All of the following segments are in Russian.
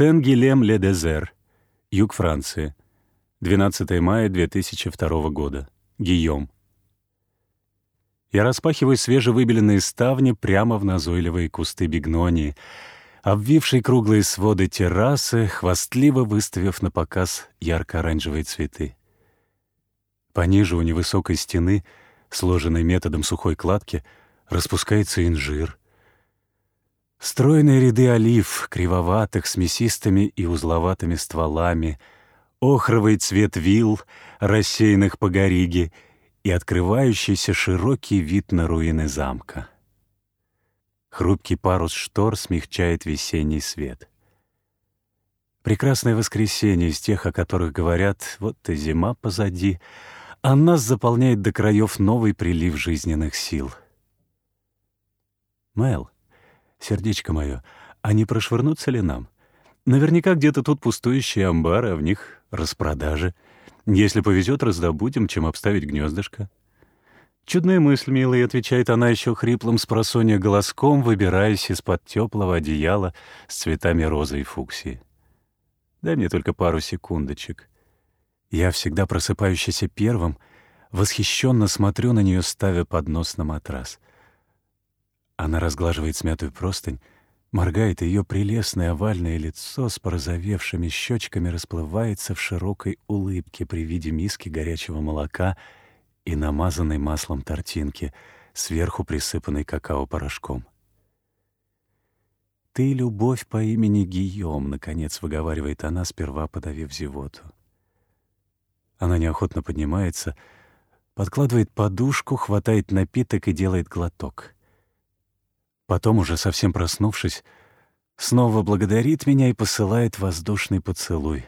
Сен-Гилем-Ле-Дезер, юг Франции. 12 мая 2002 года. Гийом. Я распахиваю свежевыбеленные ставни прямо в назойливые кусты бигнонии, обвившие круглые своды террасы, хвастливо выставив на показ ярко-оранжевые цветы. Пониже у невысокой стены, сложенной методом сухой кладки, распускается инжир. Стройные ряды олив, кривоватых, с мясистыми и узловатыми стволами, охровый цвет вил, рассеянных по гориге, и открывающийся широкий вид на руины замка. Хрупкий парус штор смягчает весенний свет. Прекрасное воскресенье из тех, о которых говорят «вот и зима позади», а нас заполняет до краев новый прилив жизненных сил. Мэл, сердечко мое, а не прошвырнуться ли нам? Наверняка где-то тут пустующие амбары, а в них распродажи. Если повезет, раздобудем, чем обставить гнездышко. «Чудная мысль, милый», — отвечает она еще хриплым с голоском, выбираясь из-под теплого одеяла с цветами розы и фуксии. «Дай мне только пару секундочек». Я, всегда просыпающийся первым, восхищенно смотрю на нее, ставя поднос на матрас. Она разглаживает смятую простынь, моргает, и ее прелестное овальное лицо с порозовевшими щечками расплывается в широкой улыбке при виде миски горячего молока и намазанной маслом тортинки, сверху присыпанной какао-порошком. «Ты — любовь по имени Гийом», — наконец выговаривает она, сперва подавив зевоту. Она неохотно поднимается, подкладывает подушку, хватает напиток и делает глоток. Потом, уже совсем проснувшись, снова благодарит меня и посылает воздушный поцелуй.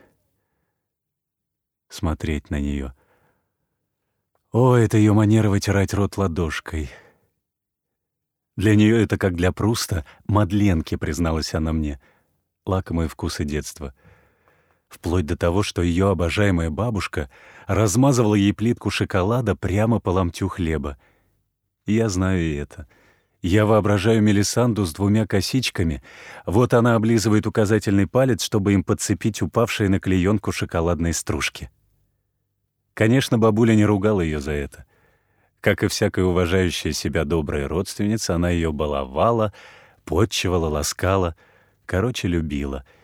Смотреть на нее. О, это ее манера вытирать рот ладошкой. Для нее это как для Пруста мадленки, призналась она мне. Лакомые вкусы детства — вплоть до того, что ее обожаемая бабушка размазывала ей плитку шоколада прямо по ломтю хлеба. Я знаю и это. Я воображаю Мелисанду с двумя косичками. Вот она облизывает указательный палец, чтобы им подцепить упавшие на клеенку шоколадные стружки. Конечно, бабуля не ругала ее за это. Как и всякая уважающая себя добрая родственница, она ее баловала, подчивала, ласкала, короче, любила —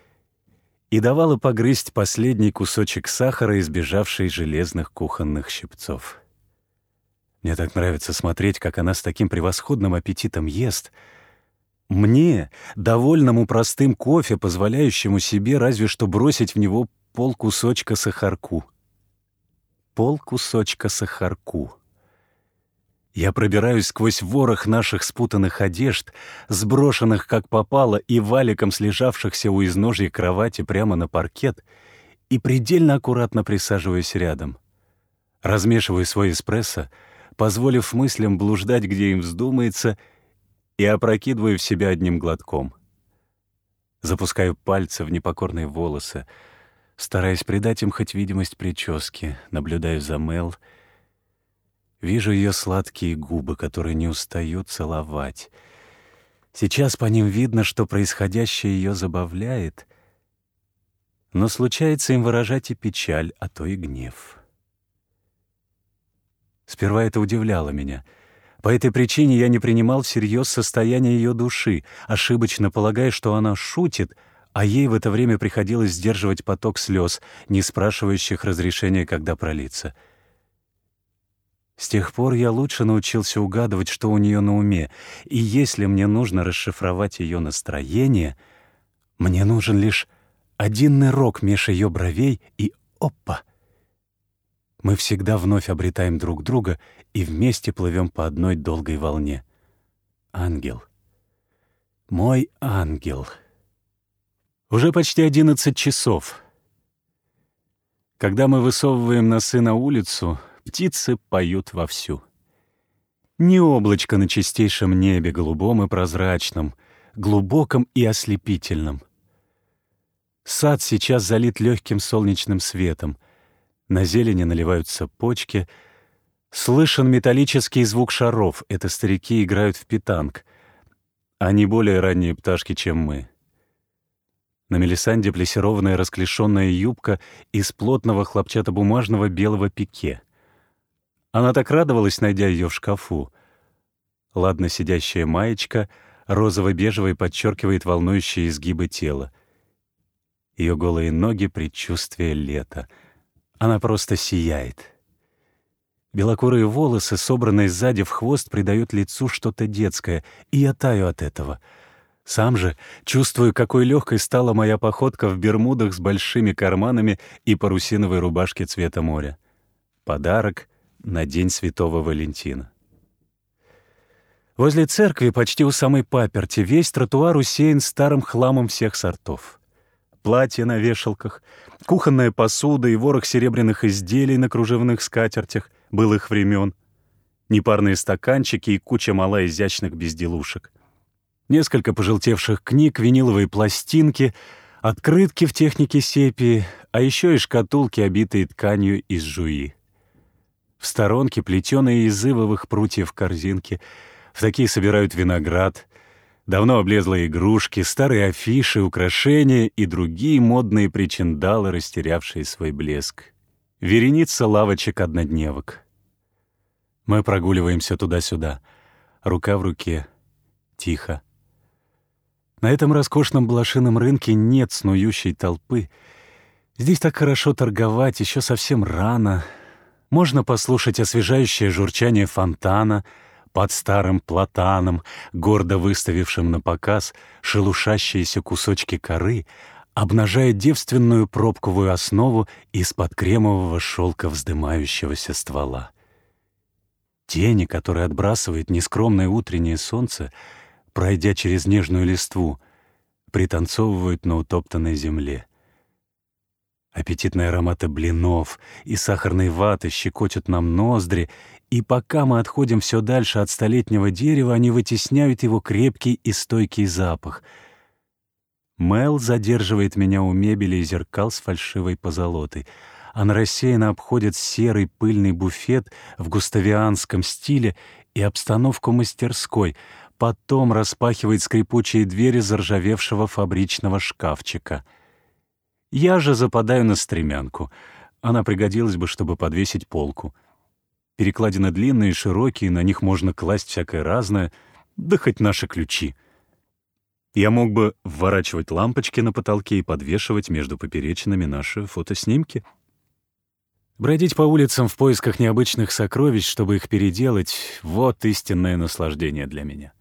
и давала погрызть последний кусочек сахара, избежавший железных кухонных щипцов. Мне так нравится смотреть, как она с таким превосходным аппетитом ест. Мне, довольному простым кофе, позволяющему себе разве что бросить в него полкусочка сахарку. Полкусочка сахарку. Я пробираюсь сквозь ворох наших спутанных одежд, сброшенных как попало и валиком слежавшихся у изножья кровати прямо на паркет, и предельно аккуратно присаживаюсь рядом. Размешиваю свой эспрессо, позволив мыслям блуждать, где им вздумается, и опрокидываю в себя одним глотком. Запускаю пальцы в непокорные волосы, стараясь придать им хоть видимость прически, наблюдаю за Мел — Вижу ее сладкие губы, которые не устают целовать. Сейчас по ним видно, что происходящее ее забавляет, но случается им выражать и печаль, а то и гнев. Сперва это удивляло меня. По этой причине я не принимал всерьез состояние ее души, ошибочно полагая, что она шутит, а ей в это время приходилось сдерживать поток слез, не спрашивающих разрешения, когда пролиться — с тех пор я лучше научился угадывать, что у нее на уме, и если мне нужно расшифровать ее настроение, мне нужен лишь один нырок меж ее бровей и опа! Мы всегда вновь обретаем друг друга и вместе плывем по одной долгой волне. Ангел. Мой ангел. Уже почти одиннадцать часов. Когда мы высовываем носы на улицу, птицы поют вовсю. Не облачко на чистейшем небе, голубом и прозрачном, глубоком и ослепительном. Сад сейчас залит легким солнечным светом. На зелени наливаются почки. Слышен металлический звук шаров. Это старики играют в питанг. Они более ранние пташки, чем мы. На Мелисанде плессированная расклешенная юбка из плотного хлопчатобумажного белого пике. Она так радовалась, найдя ее в шкафу. Ладно сидящая маечка, розово-бежевой подчеркивает волнующие изгибы тела. Ее голые ноги — предчувствие лета. Она просто сияет. Белокурые волосы, собранные сзади в хвост, придают лицу что-то детское, и я таю от этого — сам же чувствую, какой легкой стала моя походка в бермудах с большими карманами и парусиновой рубашке цвета моря. Подарок на День Святого Валентина. Возле церкви, почти у самой паперти, весь тротуар усеян старым хламом всех сортов. Платья на вешалках, кухонная посуда и ворох серебряных изделий на кружевных скатертях былых времен, непарные стаканчики и куча мала изящных безделушек — несколько пожелтевших книг, виниловые пластинки, открытки в технике сепии, а еще и шкатулки, обитые тканью из жуи. В сторонке плетеные из ивовых прутьев корзинки. В такие собирают виноград, давно облезлые игрушки, старые афиши, украшения и другие модные причиндалы, растерявшие свой блеск. Вереница лавочек-однодневок. Мы прогуливаемся туда-сюда, рука в руке, тихо. На этом роскошном блошином рынке нет снующей толпы. Здесь так хорошо торговать, еще совсем рано. Можно послушать освежающее журчание фонтана под старым платаном, гордо выставившим на показ шелушащиеся кусочки коры, обнажая девственную пробковую основу из-под кремового шелка вздымающегося ствола. Тени, которые отбрасывает нескромное утреннее солнце — пройдя через нежную листву, пританцовывают на утоптанной земле. Аппетитные ароматы блинов и сахарной ваты щекочут нам ноздри, и пока мы отходим все дальше от столетнего дерева, они вытесняют его крепкий и стойкий запах. Мел задерживает меня у мебели и зеркал с фальшивой позолотой. Она рассеянно обходит серый пыльный буфет в густавианском стиле и обстановку мастерской — потом распахивает скрипучие двери заржавевшего фабричного шкафчика. Я же западаю на стремянку. Она пригодилась бы, чтобы подвесить полку. Перекладины длинные, широкие, на них можно класть всякое разное, да хоть наши ключи. Я мог бы вворачивать лампочки на потолке и подвешивать между поперечинами наши фотоснимки. Бродить по улицам в поисках необычных сокровищ, чтобы их переделать — вот истинное наслаждение для меня.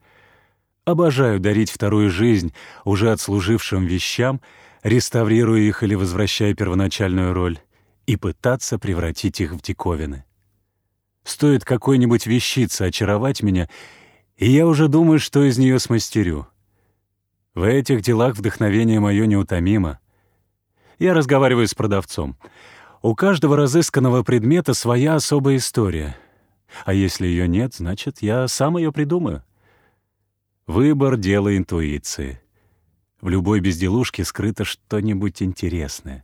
Обожаю дарить вторую жизнь уже отслужившим вещам, реставрируя их или возвращая первоначальную роль, и пытаться превратить их в диковины. Стоит какой-нибудь вещице очаровать меня, и я уже думаю, что из нее смастерю. В этих делах вдохновение мое неутомимо. Я разговариваю с продавцом. У каждого разысканного предмета своя особая история. А если ее нет, значит, я сам ее придумаю. Выбор — дело интуиции. В любой безделушке скрыто что-нибудь интересное.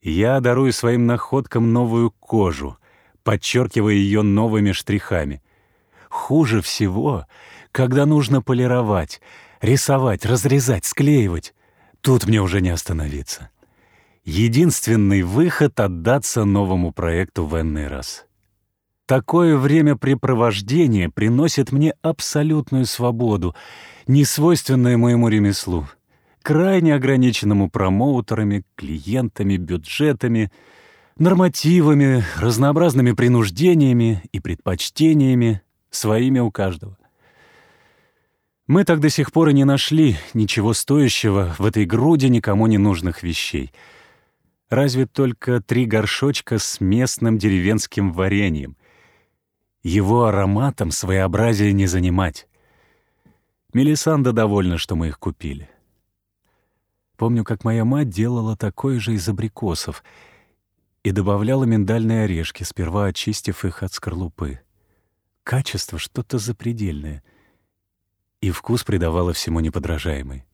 Я дарую своим находкам новую кожу, подчеркивая ее новыми штрихами. Хуже всего, когда нужно полировать, рисовать, разрезать, склеивать. Тут мне уже не остановиться. Единственный выход — отдаться новому проекту в энный раз. Такое времяпрепровождение приносит мне абсолютную свободу, не свойственную моему ремеслу, крайне ограниченному промоутерами, клиентами, бюджетами, нормативами, разнообразными принуждениями и предпочтениями, своими у каждого. Мы так до сих пор и не нашли ничего стоящего в этой груди никому не нужных вещей. Разве только три горшочка с местным деревенским вареньем, его ароматом своеобразие не занимать. Мелисанда довольна, что мы их купили. Помню, как моя мать делала такое же из абрикосов и добавляла миндальные орешки, сперва очистив их от скорлупы. Качество что-то запредельное. И вкус придавала всему неподражаемый.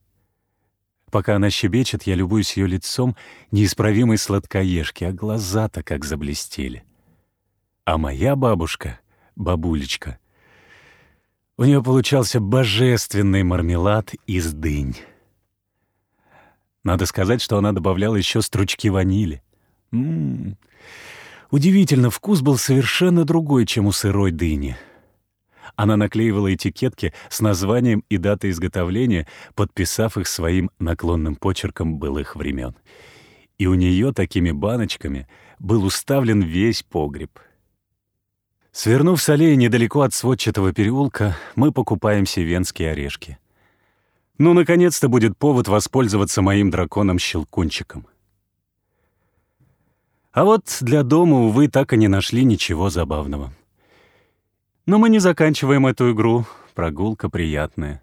Пока она щебечет, я любуюсь ее лицом неисправимой сладкоежки, а глаза-то как заблестели. А моя бабушка бабулечка. У нее получался божественный мармелад из дынь. Надо сказать, что она добавляла еще стручки ванили. М -м -м. Удивительно, вкус был совершенно другой, чем у сырой дыни. Она наклеивала этикетки с названием и датой изготовления, подписав их своим наклонным почерком былых времен. И у нее такими баночками был уставлен весь погреб. Свернув с аллеи недалеко от сводчатого переулка, мы покупаем венские орешки. Ну, наконец-то будет повод воспользоваться моим драконом-щелкунчиком. А вот для дома, увы, так и не нашли ничего забавного. Но мы не заканчиваем эту игру. Прогулка приятная.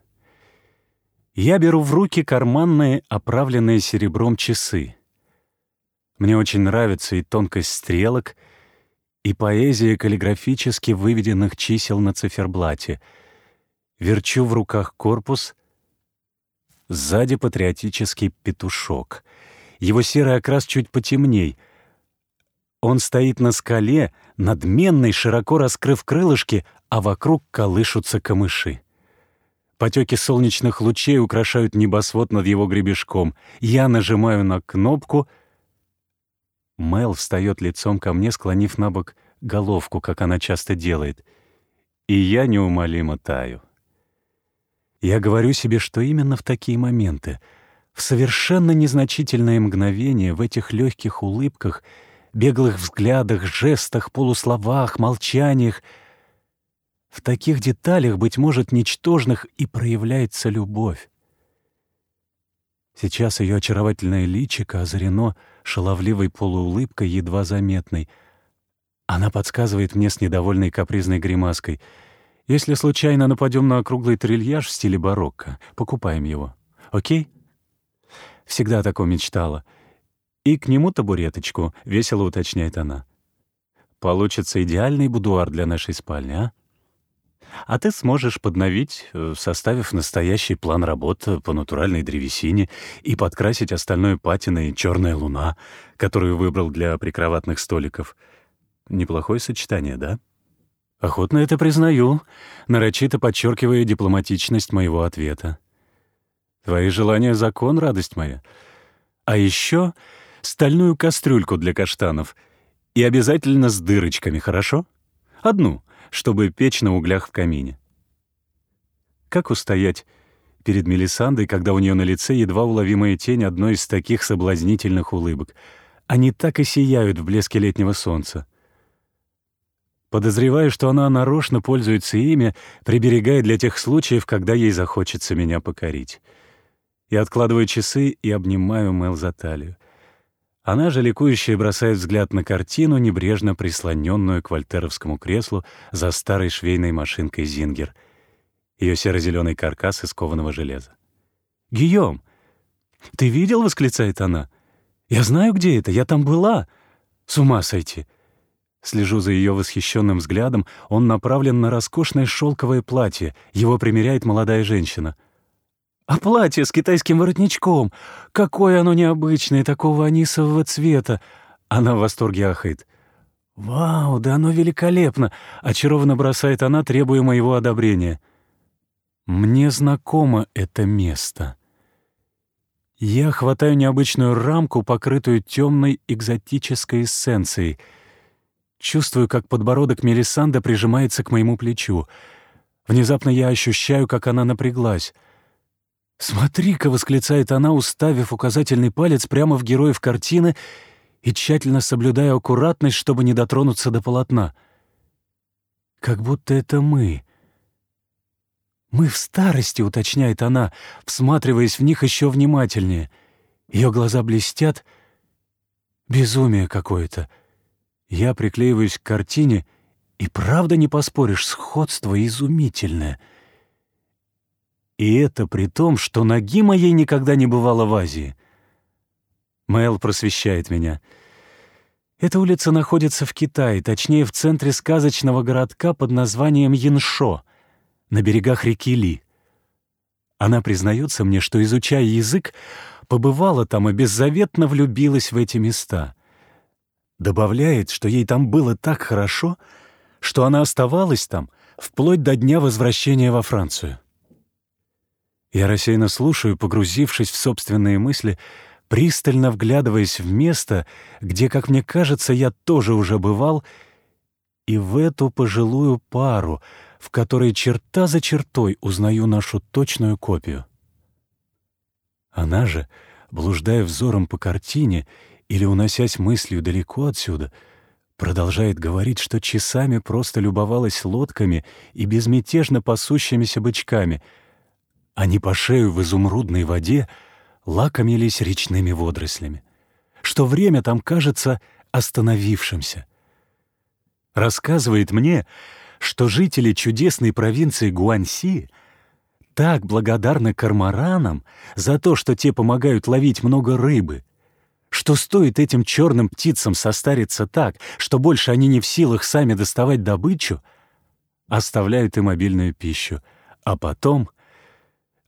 Я беру в руки карманные, оправленные серебром часы. Мне очень нравится и тонкость стрелок, и поэзия каллиграфически выведенных чисел на циферблате. Верчу в руках корпус. Сзади патриотический петушок. Его серый окрас чуть потемней. Он стоит на скале, надменный, широко раскрыв крылышки, а вокруг колышутся камыши. Потеки солнечных лучей украшают небосвод над его гребешком. Я нажимаю на кнопку. Мел встает лицом ко мне, склонив на бок головку, как она часто делает. И я неумолимо таю. Я говорю себе, что именно в такие моменты, в совершенно незначительные мгновения, в этих легких улыбках, беглых взглядах, жестах, полусловах, молчаниях — в таких деталях, быть может, ничтожных, и проявляется любовь. Сейчас ее очаровательное личико озарено шаловливой полуулыбкой, едва заметной. Она подсказывает мне с недовольной капризной гримаской. «Если случайно нападем на округлый трильяж в стиле барокко, покупаем его. Окей?» Всегда такое мечтала. «И к нему табуреточку», — весело уточняет она. «Получится идеальный будуар для нашей спальни, а?» А ты сможешь подновить, э, составив настоящий план работ по натуральной древесине и подкрасить остальное патиной «Черная луна», которую выбрал для прикроватных столиков. Неплохое сочетание, да? Охотно это признаю, нарочито подчеркивая дипломатичность моего ответа. Твои желания — закон, радость моя. А еще стальную кастрюльку для каштанов и обязательно с дырочками, хорошо? Одну — чтобы печь на углях в камине. Как устоять перед Мелисандой, когда у нее на лице едва уловимая тень одной из таких соблазнительных улыбок? Они так и сияют в блеске летнего солнца. Подозреваю, что она нарочно пользуется ими, приберегая для тех случаев, когда ей захочется меня покорить. Я откладываю часы и обнимаю Мэл за талию. Она же ликующая бросает взгляд на картину, небрежно прислоненную к вольтеровскому креслу за старой швейной машинкой «Зингер». Ее серо-зеленый каркас из кованого железа. «Гийом! Ты видел?» — восклицает она. «Я знаю, где это. Я там была. С ума сойти!» Слежу за ее восхищенным взглядом. Он направлен на роскошное шелковое платье. Его примеряет молодая женщина — а платье с китайским воротничком! Какое оно необычное, такого анисового цвета!» Она в восторге ахает. «Вау, да оно великолепно!» — очарованно бросает она, требуя моего одобрения. «Мне знакомо это место». Я хватаю необычную рамку, покрытую темной экзотической эссенцией. Чувствую, как подбородок Мелисанда прижимается к моему плечу. Внезапно я ощущаю, как она напряглась — «Смотри-ка!» — восклицает она, уставив указательный палец прямо в героев картины и тщательно соблюдая аккуратность, чтобы не дотронуться до полотна. «Как будто это мы». «Мы в старости», — уточняет она, всматриваясь в них еще внимательнее. Ее глаза блестят. Безумие какое-то. Я приклеиваюсь к картине, и правда не поспоришь, сходство изумительное — и это при том, что ноги моей никогда не бывало в Азии. Мэл просвещает меня. Эта улица находится в Китае, точнее, в центре сказочного городка под названием Яншо, на берегах реки Ли. Она признается мне, что, изучая язык, побывала там и беззаветно влюбилась в эти места. Добавляет, что ей там было так хорошо, что она оставалась там вплоть до дня возвращения во Францию. Я рассеянно слушаю, погрузившись в собственные мысли, пристально вглядываясь в место, где, как мне кажется, я тоже уже бывал, и в эту пожилую пару, в которой черта за чертой узнаю нашу точную копию. Она же, блуждая взором по картине или уносясь мыслью далеко отсюда, продолжает говорить, что часами просто любовалась лодками и безмятежно пасущимися бычками. Они по шею в изумрудной воде лакомились речными водорослями, что время там кажется остановившимся. Рассказывает мне, что жители чудесной провинции Гуанси — так благодарны кармаранам за то, что те помогают ловить много рыбы, что стоит этим черным птицам состариться так, что больше они не в силах сами доставать добычу, оставляют им обильную пищу, а потом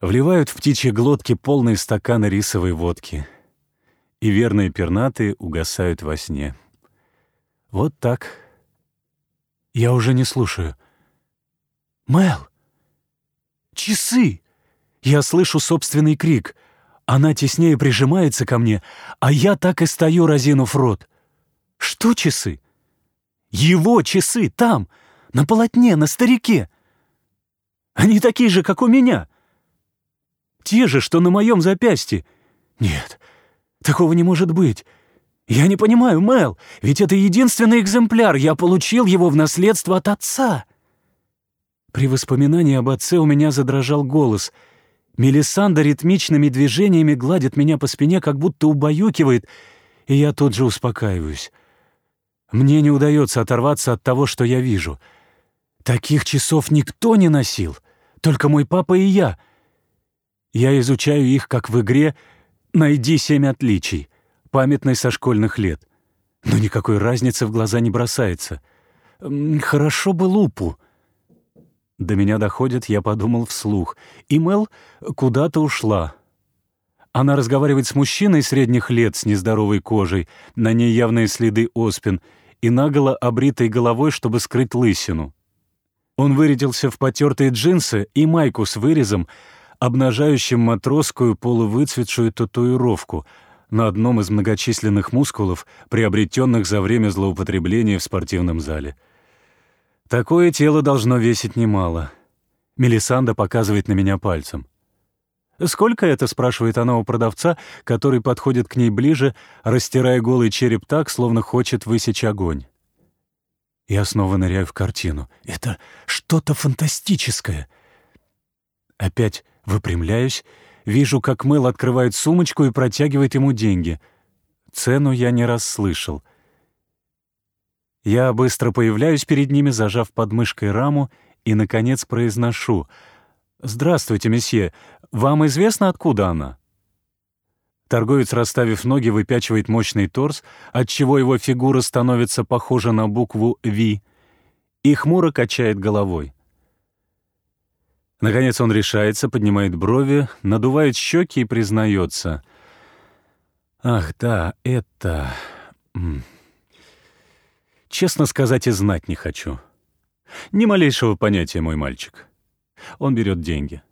вливают в птичьи глотки полные стаканы рисовой водки, и верные пернатые угасают во сне. Вот так. Я уже не слушаю. «Мэл!» Часы! Я слышу собственный крик. Она теснее прижимается ко мне, а я так и стою, разинув рот. Что часы? Его часы там, на полотне, на старике. Они такие же, как у меня. Те же, что на моем запястье. Нет, такого не может быть. Я не понимаю, Мэл, ведь это единственный экземпляр. Я получил его в наследство от отца. При воспоминании об отце у меня задрожал голос. Мелисанда ритмичными движениями гладит меня по спине, как будто убаюкивает, и я тут же успокаиваюсь. Мне не удается оторваться от того, что я вижу. Таких часов никто не носил, только мой папа и я. Я изучаю их, как в игре «Найди семь отличий», памятной со школьных лет. Но никакой разницы в глаза не бросается. Хорошо бы лупу. До меня доходит, я подумал вслух. И Мел куда-то ушла. Она разговаривает с мужчиной средних лет с нездоровой кожей, на ней явные следы оспин, и наголо обритой головой, чтобы скрыть лысину. Он вырядился в потертые джинсы и майку с вырезом, обнажающим матросскую полувыцветшую татуировку на одном из многочисленных мускулов, приобретенных за время злоупотребления в спортивном зале — Такое тело должно весить немало. Мелисанда показывает на меня пальцем. «Сколько это?» — спрашивает она у продавца, который подходит к ней ближе, растирая голый череп так, словно хочет высечь огонь. Я снова ныряю в картину. Это что-то фантастическое. Опять выпрямляюсь, вижу, как Мэл открывает сумочку и протягивает ему деньги. Цену я не раз слышал — я быстро появляюсь перед ними, зажав подмышкой раму, и, наконец, произношу «Здравствуйте, месье. Вам известно, откуда она?» Торговец, расставив ноги, выпячивает мощный торс, отчего его фигура становится похожа на букву «Ви», и хмуро качает головой. Наконец он решается, поднимает брови, надувает щеки и признается. «Ах, да, это...» Честно сказать, и знать не хочу. Ни малейшего понятия, мой мальчик. Он берет деньги.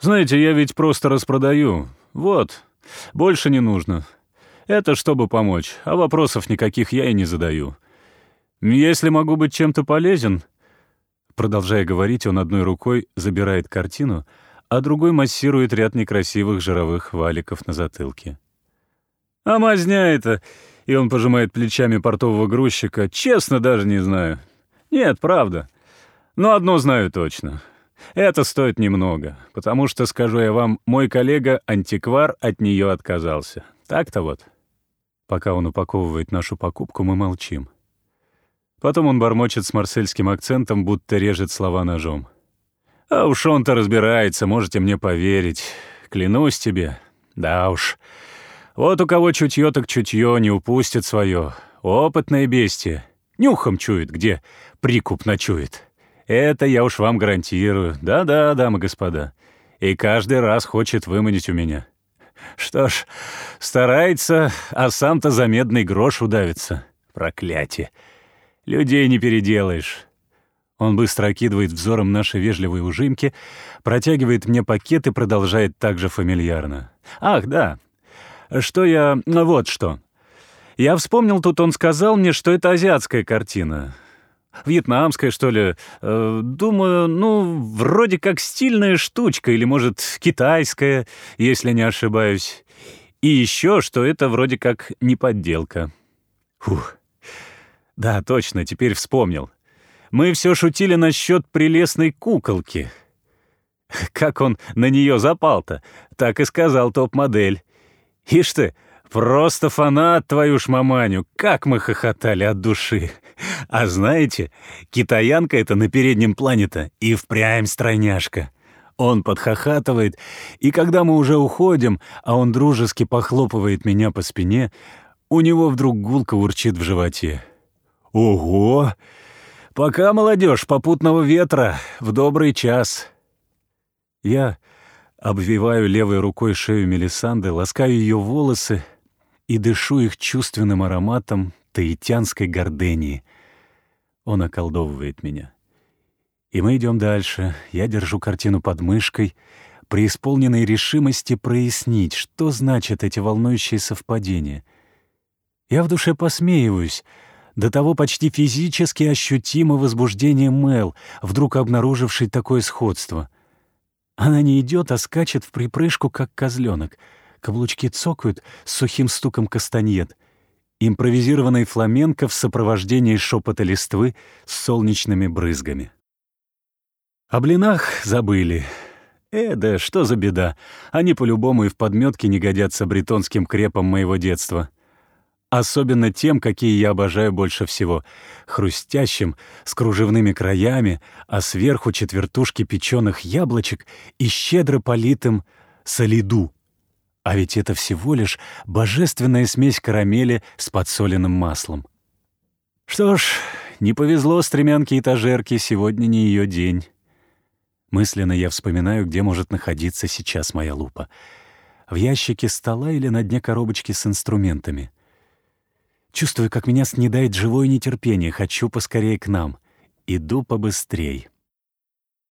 Знаете, я ведь просто распродаю. Вот, больше не нужно. Это чтобы помочь, а вопросов никаких я и не задаю. Если могу быть чем-то полезен... Продолжая говорить, он одной рукой забирает картину, а другой массирует ряд некрасивых жировых валиков на затылке. «А мазня это! И он пожимает плечами портового грузчика. «Честно, даже не знаю. Нет, правда. Но одно знаю точно. Это стоит немного, потому что, скажу я вам, мой коллега-антиквар от нее отказался. Так-то вот». Пока он упаковывает нашу покупку, мы молчим. Потом он бормочет с марсельским акцентом, будто режет слова ножом. «А уж он-то разбирается, можете мне поверить. Клянусь тебе. Да уж». Вот у кого чутье так чутье не упустит свое. Опытное бестие. Нюхом чует, где прикуп ночует. Это я уж вам гарантирую. Да-да, дамы и господа. И каждый раз хочет выманить у меня. Что ж, старается, а сам-то за медный грош удавится. Проклятие. Людей не переделаешь. Он быстро окидывает взором наши вежливые ужимки, протягивает мне пакет и продолжает так же фамильярно. «Ах, да, Что я... Вот что. Я вспомнил, тут он сказал мне, что это азиатская картина. Вьетнамская, что ли. Э, думаю, ну, вроде как стильная штучка, или, может, китайская, если не ошибаюсь. И еще, что это вроде как не подделка. Фух. Да, точно, теперь вспомнил. Мы все шутили насчет прелестной куколки. Как он на нее запал-то, так и сказал топ-модель. Ишь ты, просто фанат твою ж маманю, как мы хохотали от души. А знаете, китаянка это на переднем плане-то и впрямь стройняшка. Он подхохатывает, и когда мы уже уходим, а он дружески похлопывает меня по спине, у него вдруг гулко урчит в животе. «Ого! Пока, молодежь, попутного ветра, в добрый час!» Я обвиваю левой рукой шею Мелисанды, ласкаю ее волосы и дышу их чувственным ароматом таитянской гордении. Он околдовывает меня. И мы идем дальше. Я держу картину под мышкой, при исполненной решимости прояснить, что значат эти волнующие совпадения. Я в душе посмеиваюсь — до того почти физически ощутимо возбуждение Мел, вдруг обнаружившей такое сходство. Она не идет, а скачет в припрыжку, как козленок. Каблучки цокают с сухим стуком кастаньет. Импровизированный фламенко в сопровождении шепота листвы с солнечными брызгами. О блинах забыли. Э, да что за беда. Они по-любому и в подметке не годятся бретонским крепам моего детства. Особенно тем, какие я обожаю больше всего. Хрустящим, с кружевными краями, а сверху четвертушки печеных яблочек и щедро политым солиду. А ведь это всего лишь божественная смесь карамели с подсоленным маслом. Что ж, не повезло стремянке этажерки, сегодня не ее день. Мысленно я вспоминаю, где может находиться сейчас моя лупа. В ящике стола или на дне коробочки с инструментами — Чувствую, как меня снедает живое нетерпение, хочу поскорее к нам. Иду побыстрей.